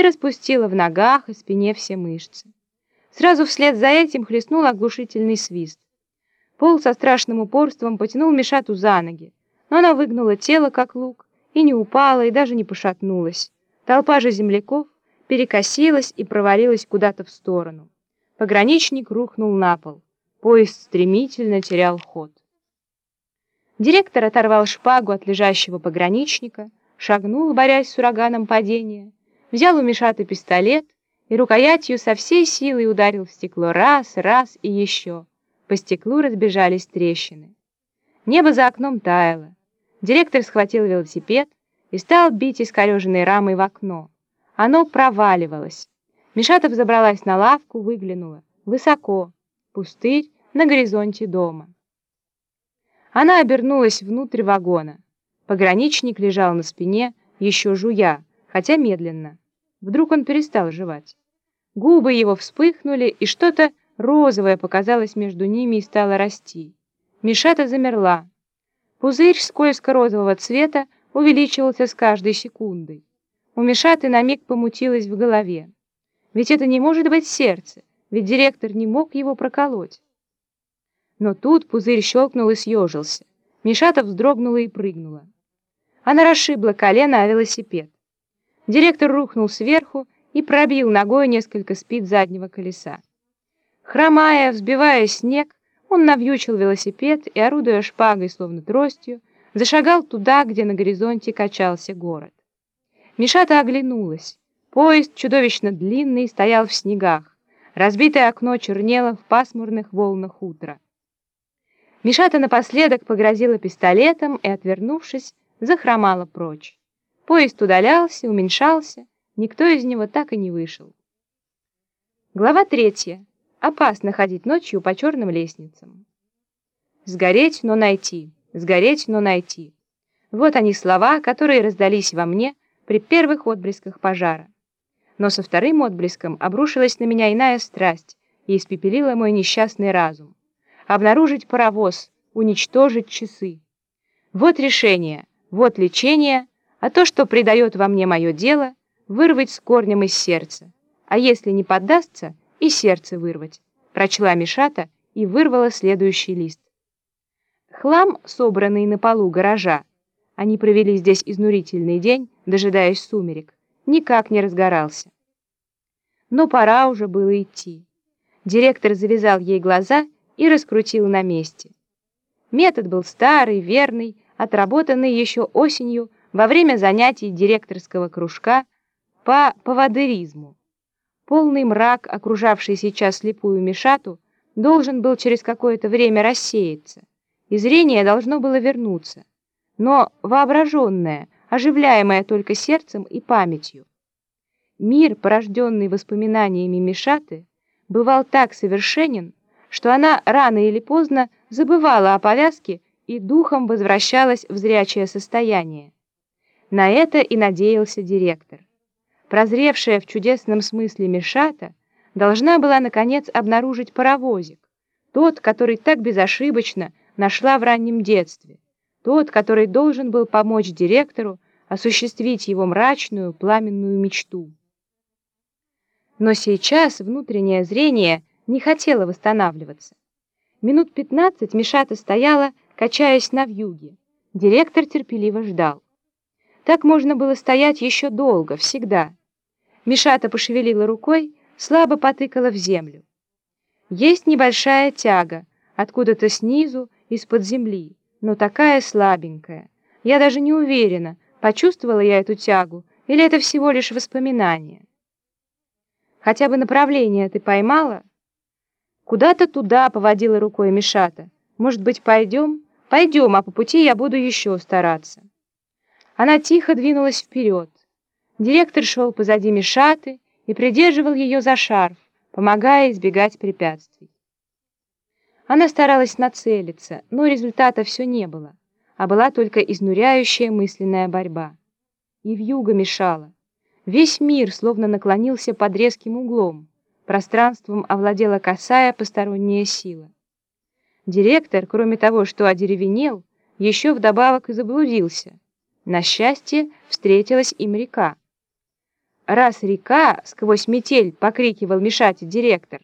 и распустила в ногах и спине все мышцы. Сразу вслед за этим хлестнул оглушительный свист. Пол со страшным упорством потянул Мишату за ноги, но она выгнула тело, как лук, и не упала, и даже не пошатнулась. Толпа же земляков перекосилась и провалилась куда-то в сторону. Пограничник рухнул на пол. Поезд стремительно терял ход. Директор оторвал шпагу от лежащего пограничника, шагнул, борясь с ураганом падения, взял у Мишаты пистолет и рукоятью со всей силой ударил в стекло раз, раз и еще. По стеклу разбежались трещины. Небо за окном таяло. Директор схватил велосипед и стал бить искореженной рамой в окно. Оно проваливалось. Мишатов забралась на лавку, выглянула. Высоко. Пустырь на горизонте дома. Она обернулась внутрь вагона. Пограничник лежал на спине, еще жуя, хотя медленно. Вдруг он перестал жевать. Губы его вспыхнули, и что-то розовое показалось между ними и стало расти. Мишата замерла. Пузырь скользко-розового цвета увеличивался с каждой секундой. У Мишаты на миг помутилось в голове. Ведь это не может быть сердце, ведь директор не мог его проколоть. Но тут пузырь щелкнул и съежился. Мишата вздрогнула и прыгнула. Она расшибла колено о велосипед. Директор рухнул сверху и пробил ногой несколько спид заднего колеса. Хромая, взбивая снег, он навьючил велосипед и, орудуя шпагой, словно тростью, зашагал туда, где на горизонте качался город. Мишата оглянулась. Поезд, чудовищно длинный, стоял в снегах. Разбитое окно чернело в пасмурных волнах утра. Мишата напоследок погрозила пистолетом и, отвернувшись, захромала прочь. Поезд удалялся, уменьшался, никто из него так и не вышел. Глава третья. Опасно ходить ночью по черным лестницам. Сгореть, но найти, сгореть, но найти. Вот они слова, которые раздались во мне при первых отблесках пожара. Но со вторым отблеском обрушилась на меня иная страсть и испепелила мой несчастный разум обнаружить паровоз, уничтожить часы. Вот решение, вот лечение, а то, что придает во мне мое дело, вырвать с корнем из сердца. А если не поддастся, и сердце вырвать. Прочла Мишата и вырвала следующий лист. Хлам, собранный на полу гаража, они провели здесь изнурительный день, дожидаясь сумерек, никак не разгорался. Но пора уже было идти. Директор завязал ей глаза и раскрутил на месте. Метод был старый, верный, отработанный еще осенью во время занятий директорского кружка по поводыризму. Полный мрак, окружавший сейчас слепую Мишату, должен был через какое-то время рассеяться, и зрение должно было вернуться, но воображенное, оживляемое только сердцем и памятью. Мир, порожденный воспоминаниями Мишаты, бывал так совершенен, что она рано или поздно забывала о повязке и духом возвращалась в зрячее состояние. На это и надеялся директор. Прозревшая в чудесном смысле Мишата должна была, наконец, обнаружить паровозик, тот, который так безошибочно нашла в раннем детстве, тот, который должен был помочь директору осуществить его мрачную, пламенную мечту. Но сейчас внутреннее зрение – не хотела восстанавливаться. Минут пятнадцать Мишата стояла, качаясь на вьюге. Директор терпеливо ждал. Так можно было стоять еще долго, всегда. Мишата пошевелила рукой, слабо потыкала в землю. Есть небольшая тяга, откуда-то снизу, из-под земли, но такая слабенькая. Я даже не уверена, почувствовала я эту тягу, или это всего лишь воспоминание. Хотя бы направление ты поймала? Куда-то туда поводила рукой Мишата. Может быть, пойдем? Пойдем, а по пути я буду еще стараться. Она тихо двинулась вперед. Директор шел позади Мишаты и придерживал ее за шарф, помогая избегать препятствий. Она старалась нацелиться, но результата все не было, а была только изнуряющая мысленная борьба. И вьюга мешала. Весь мир словно наклонился под резким углом. Пространством овладела косая посторонняя сила. Директор, кроме того, что одеревенел, еще вдобавок и заблудился. На счастье встретилась им река. раз река сквозь метель покрикивал Мишате директор,